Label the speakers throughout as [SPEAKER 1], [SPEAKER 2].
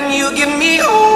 [SPEAKER 1] when you give me all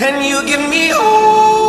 [SPEAKER 1] and you give me all